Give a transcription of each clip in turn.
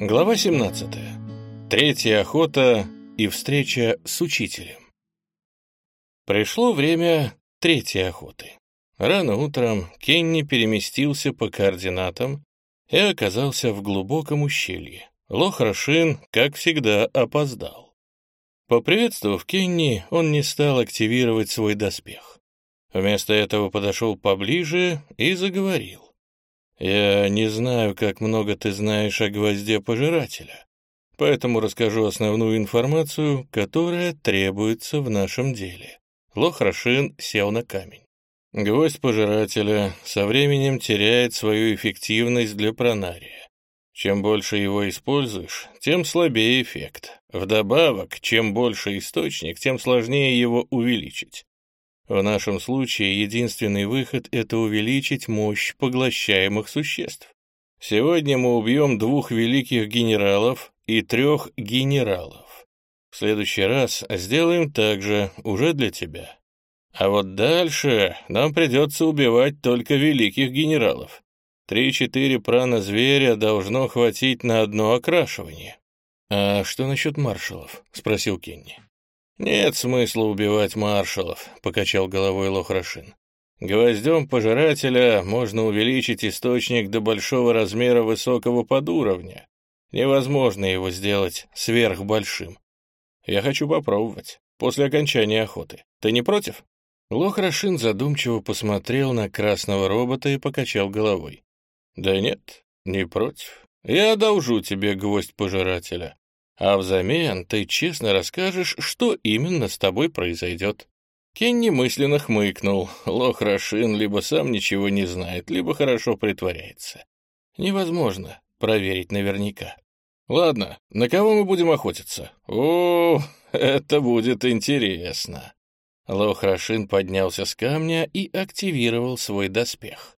Глава 17. Третья охота и встреча с учителем. Пришло время третьей охоты. Рано утром Кенни переместился по координатам и оказался в глубоком ущелье. Лохрашин, как всегда, опоздал. Поприветствовав Кенни, он не стал активировать свой доспех. Вместо этого подошел поближе и заговорил. «Я не знаю, как много ты знаешь о гвозде пожирателя, поэтому расскажу основную информацию, которая требуется в нашем деле». Лохрашин сел на камень. Гвоздь пожирателя со временем теряет свою эффективность для пронария. Чем больше его используешь, тем слабее эффект. Вдобавок, чем больше источник, тем сложнее его увеличить. В нашем случае единственный выход — это увеличить мощь поглощаемых существ. Сегодня мы убьем двух великих генералов и трех генералов. В следующий раз сделаем так же, уже для тебя. А вот дальше нам придется убивать только великих генералов. Три-четыре прана зверя должно хватить на одно окрашивание. «А что насчет маршалов?» — спросил Кенни. «Нет смысла убивать маршалов», — покачал головой Лохрашин. «Гвоздем пожирателя можно увеличить источник до большого размера высокого подуровня. Невозможно его сделать сверхбольшим. Я хочу попробовать, после окончания охоты. Ты не против?» Лохрашин задумчиво посмотрел на красного робота и покачал головой. «Да нет, не против. Я одолжу тебе гвоздь пожирателя а взамен ты честно расскажешь, что именно с тобой произойдет». Кенни мысленно хмыкнул. Лох Рашин либо сам ничего не знает, либо хорошо притворяется. Невозможно проверить наверняка. «Ладно, на кого мы будем охотиться?» «О, это будет интересно». Лох Рашин поднялся с камня и активировал свой доспех.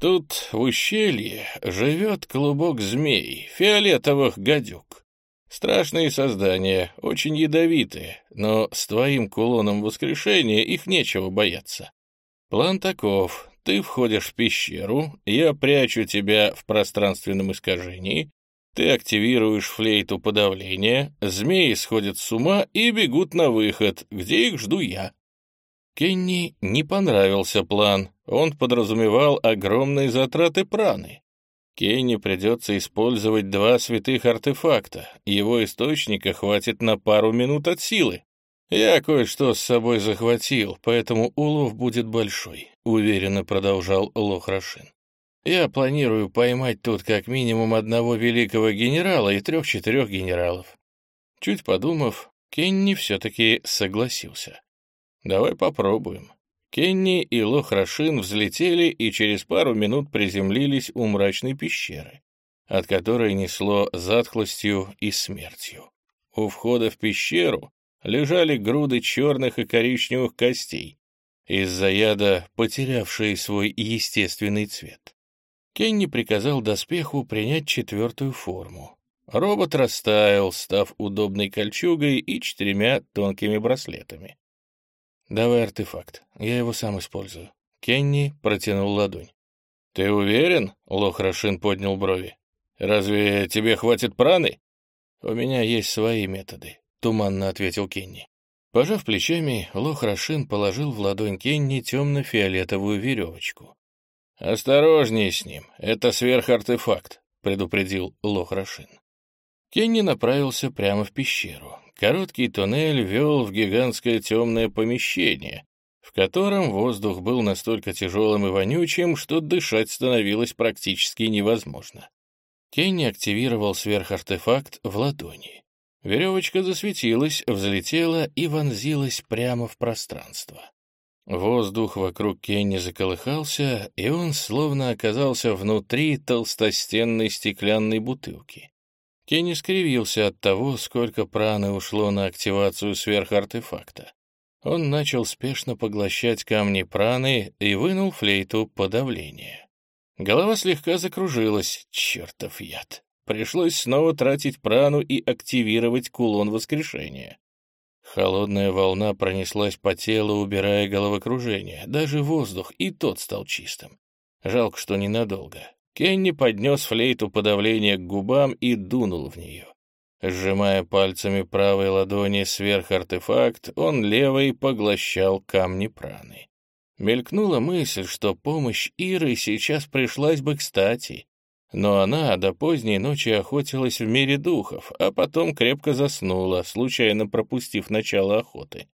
Тут в ущелье живет клубок змей, фиолетовых гадюк. Страшные создания, очень ядовитые, но с твоим кулоном воскрешения их нечего бояться. План таков. Ты входишь в пещеру, я прячу тебя в пространственном искажении, ты активируешь флейту подавления, змеи сходят с ума и бегут на выход, где их жду я. Кенни не понравился план, он подразумевал огромные затраты праны. Кенни придется использовать два святых артефакта. Его источника хватит на пару минут от силы. Я кое-что с собой захватил, поэтому улов будет большой, уверенно продолжал Лохрашин. Я планирую поймать тут как минимум одного великого генерала и трех-четырех генералов. Чуть подумав, Кенни все-таки согласился. Давай попробуем. Кенни и Лохрашин взлетели и через пару минут приземлились у мрачной пещеры, от которой несло затхлостью и смертью. У входа в пещеру лежали груды черных и коричневых костей, из-за яда потерявшие свой естественный цвет. Кенни приказал доспеху принять четвертую форму. Робот растаял, став удобной кольчугой и четырьмя тонкими браслетами. «Давай артефакт, я его сам использую». Кенни протянул ладонь. «Ты уверен?» — Лохрашин поднял брови. «Разве тебе хватит праны?» «У меня есть свои методы», — туманно ответил Кенни. Пожав плечами, Лохрашин положил в ладонь Кенни темно-фиолетовую веревочку. «Осторожней с ним, это сверхартефакт», — предупредил Лохрашин. Кенни направился прямо в пещеру. Короткий туннель вел в гигантское темное помещение, в котором воздух был настолько тяжелым и вонючим, что дышать становилось практически невозможно. Кенни активировал сверхартефакт в ладони. Веревочка засветилась, взлетела и вонзилась прямо в пространство. Воздух вокруг Кенни заколыхался, и он словно оказался внутри толстостенной стеклянной бутылки. Кенни скривился от того, сколько праны ушло на активацию сверхартефакта. Он начал спешно поглощать камни праны и вынул флейту подавления. Голова слегка закружилась. Чертов яд. Пришлось снова тратить прану и активировать кулон воскрешения. Холодная волна пронеслась по телу, убирая головокружение. Даже воздух, и тот стал чистым. Жалко, что ненадолго. Кенни поднес флейту подавления к губам и дунул в нее. Сжимая пальцами правой ладони сверх артефакт, он левой поглощал камни праны. Мелькнула мысль, что помощь Иры сейчас пришлась бы кстати, но она до поздней ночи охотилась в мире духов, а потом крепко заснула, случайно пропустив начало охоты.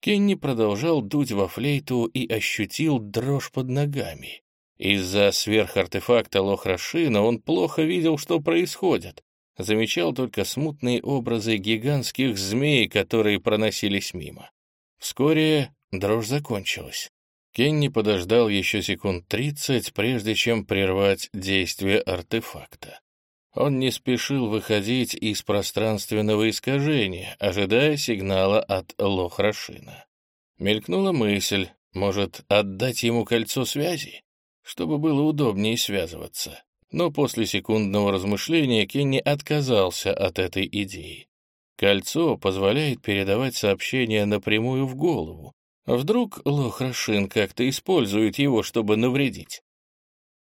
Кенни продолжал дуть во флейту и ощутил дрожь под ногами. Из-за сверхартефакта Лохрашина он плохо видел, что происходит. Замечал только смутные образы гигантских змей, которые проносились мимо. Вскоре дрожь закончилась. Кенни подождал еще секунд тридцать, прежде чем прервать действие артефакта. Он не спешил выходить из пространственного искажения, ожидая сигнала от Лохрашина. Мелькнула мысль, может, отдать ему кольцо связи, чтобы было удобнее связываться. Но после секундного размышления Кенни отказался от этой идеи. Кольцо позволяет передавать сообщения напрямую в голову, Вдруг Лохрашин как-то использует его, чтобы навредить?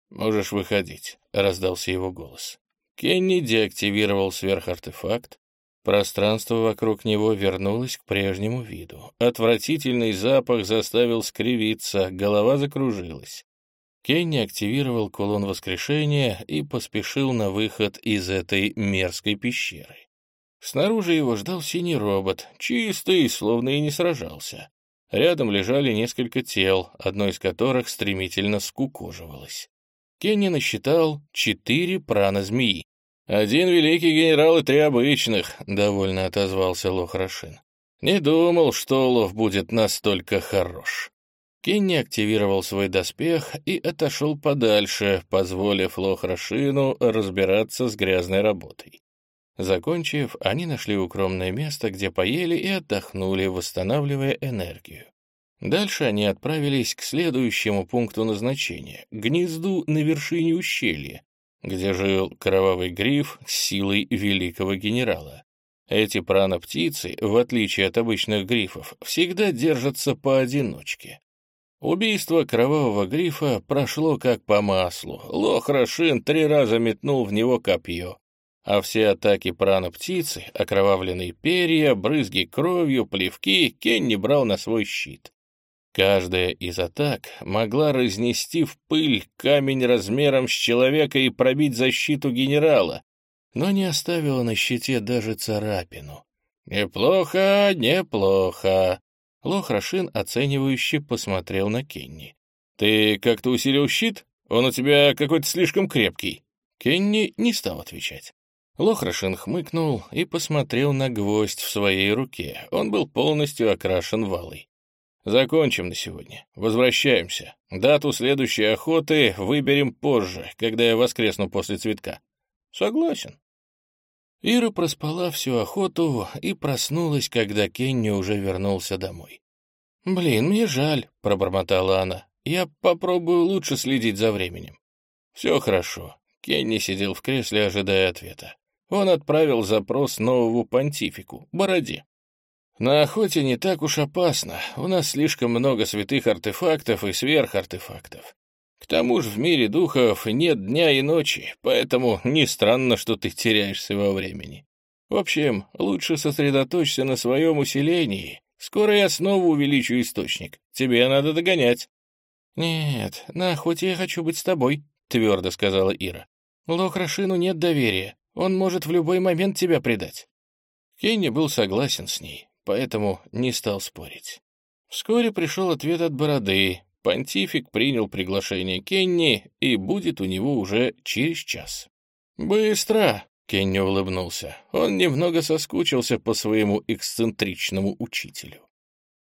«Можешь выходить», — раздался его голос. Кенни деактивировал сверхартефакт. Пространство вокруг него вернулось к прежнему виду. Отвратительный запах заставил скривиться, голова закружилась. Кенни активировал кулон воскрешения и поспешил на выход из этой мерзкой пещеры. Снаружи его ждал синий робот, чистый, словно и не сражался. Рядом лежали несколько тел, одно из которых стремительно скукоживалось. Кенни насчитал четыре прана-змеи. «Один великий генерал и три обычных», — довольно отозвался Лохрашин. «Не думал, что улов будет настолько хорош». Кенни активировал свой доспех и отошел подальше, позволив Лохрашину разбираться с грязной работой. Закончив, они нашли укромное место, где поели и отдохнули, восстанавливая энергию. Дальше они отправились к следующему пункту назначения — гнезду на вершине ущелья, где жил кровавый гриф с силой великого генерала. Эти прана-птицы, в отличие от обычных грифов, всегда держатся поодиночке. Убийство кровавого грифа прошло как по маслу. Лох Рашин три раза метнул в него копье а все атаки прана-птицы, окровавленные перья, брызги кровью, плевки Кенни брал на свой щит. Каждая из атак могла разнести в пыль камень размером с человека и пробить защиту генерала, но не оставила на щите даже царапину. «Неплохо, неплохо!» Лохрашин оценивающе посмотрел на Кенни. «Ты как-то усилил щит? Он у тебя какой-то слишком крепкий». Кенни не стал отвечать. Лохрашин хмыкнул и посмотрел на гвоздь в своей руке. Он был полностью окрашен валой. «Закончим на сегодня. Возвращаемся. Дату следующей охоты выберем позже, когда я воскресну после цветка». «Согласен». Ира проспала всю охоту и проснулась, когда Кенни уже вернулся домой. «Блин, мне жаль», — пробормотала она. «Я попробую лучше следить за временем». «Все хорошо». Кенни сидел в кресле, ожидая ответа он отправил запрос новому понтифику, Бороде. На охоте не так уж опасно, у нас слишком много святых артефактов и сверхартефактов. К тому же в мире духов нет дня и ночи, поэтому не странно, что ты теряешься во времени. В общем, лучше сосредоточься на своем усилении. Скоро я снова увеличу источник. Тебе надо догонять. «Нет, на охоте я хочу быть с тобой», — твердо сказала Ира. «Лохрашину нет доверия. Он может в любой момент тебя предать». Кенни был согласен с ней, поэтому не стал спорить. Вскоре пришел ответ от Бороды. Понтифик принял приглашение Кенни и будет у него уже через час. «Быстро!» — Кенни улыбнулся. Он немного соскучился по своему эксцентричному учителю.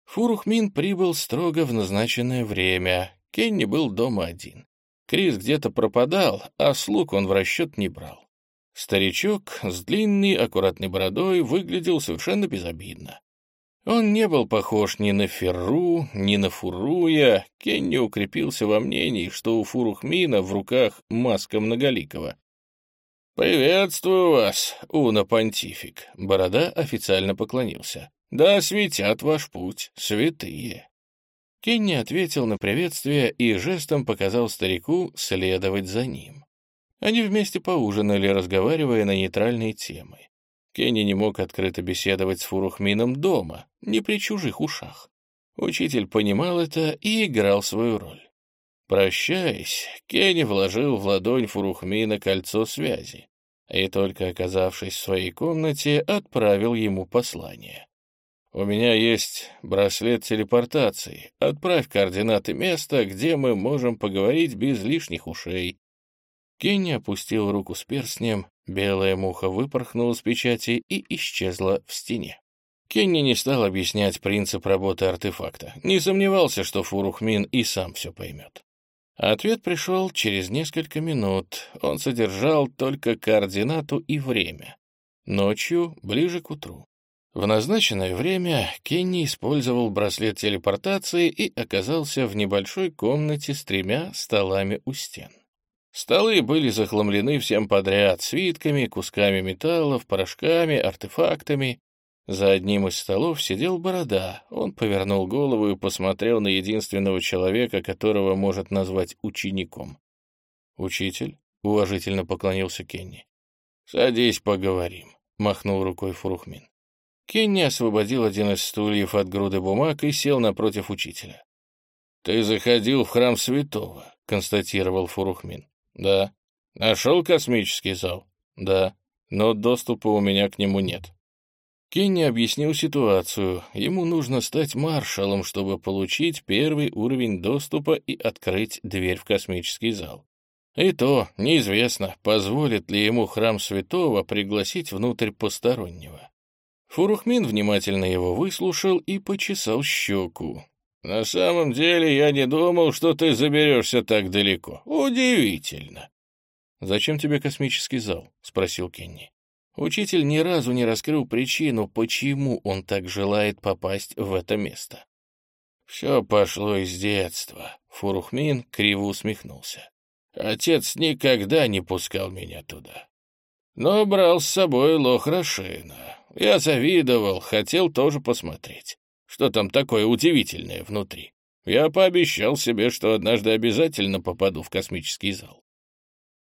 Фурухмин прибыл строго в назначенное время. Кенни был дома один. Крис где-то пропадал, а слуг он в расчет не брал. Старичок с длинной, аккуратной бородой выглядел совершенно безобидно. Он не был похож ни на Ферру, ни на Фуруя. Кенни укрепился во мнении, что у Фурухмина в руках маска многоликого. «Приветствую вас, Уна Понтифик!» Борода официально поклонился. «Да светят ваш путь, святые!» Кенни ответил на приветствие и жестом показал старику следовать за ним. Они вместе поужинали, разговаривая на нейтральные темы. Кенни не мог открыто беседовать с Фурухмином дома, не при чужих ушах. Учитель понимал это и играл свою роль. Прощаясь, Кенни вложил в ладонь Фурухмина кольцо связи и, только оказавшись в своей комнате, отправил ему послание. «У меня есть браслет телепортации. Отправь координаты места, где мы можем поговорить без лишних ушей». Кенни опустил руку с перстнем, белая муха выпорхнула с печати и исчезла в стене. Кенни не стал объяснять принцип работы артефакта, не сомневался, что Фурухмин и сам все поймет. Ответ пришел через несколько минут. Он содержал только координату и время. Ночью, ближе к утру. В назначенное время Кенни использовал браслет телепортации и оказался в небольшой комнате с тремя столами у стен. Столы были захламлены всем подряд — свитками, кусками металлов, порошками, артефактами. За одним из столов сидел борода. Он повернул голову и посмотрел на единственного человека, которого может назвать учеником. «Учитель?» — уважительно поклонился Кенни. «Садись, поговорим», — махнул рукой Фурухмин. Кенни освободил один из стульев от груды бумаг и сел напротив учителя. «Ты заходил в храм святого», — констатировал Фурухмин. «Да». «Нашел космический зал?» «Да». «Но доступа у меня к нему нет». Кенни объяснил ситуацию. Ему нужно стать маршалом, чтобы получить первый уровень доступа и открыть дверь в космический зал. И то неизвестно, позволит ли ему храм святого пригласить внутрь постороннего. Фурухмин внимательно его выслушал и почесал щеку. «На самом деле я не думал, что ты заберешься так далеко. Удивительно!» «Зачем тебе космический зал?» — спросил Кенни. Учитель ни разу не раскрыл причину, почему он так желает попасть в это место. «Все пошло из детства», — Фурухмин криво усмехнулся. «Отец никогда не пускал меня туда. Но брал с собой Лохрашина. Я завидовал, хотел тоже посмотреть, что там такое удивительное внутри. Я пообещал себе, что однажды обязательно попаду в космический зал».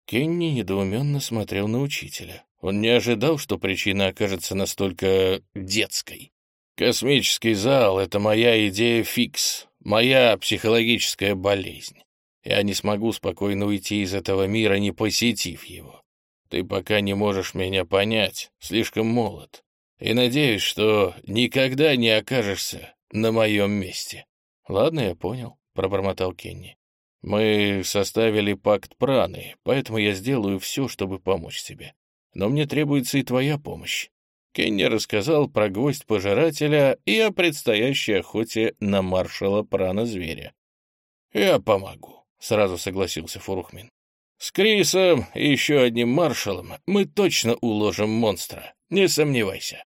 Кенни недоуменно смотрел на учителя. Он не ожидал, что причина окажется настолько детской. «Космический зал — это моя идея фикс, моя психологическая болезнь. Я не смогу спокойно уйти из этого мира, не посетив его. Ты пока не можешь меня понять, слишком молод. И надеюсь, что никогда не окажешься на моем месте». «Ладно, я понял», — пробормотал Кенни. «Мы составили пакт праны, поэтому я сделаю все, чтобы помочь тебе но мне требуется и твоя помощь». Кенни рассказал про гвоздь пожирателя и о предстоящей охоте на маршала прана-зверя. «Я помогу», — сразу согласился Фурухмин. «С Крисом и еще одним маршалом мы точно уложим монстра, не сомневайся».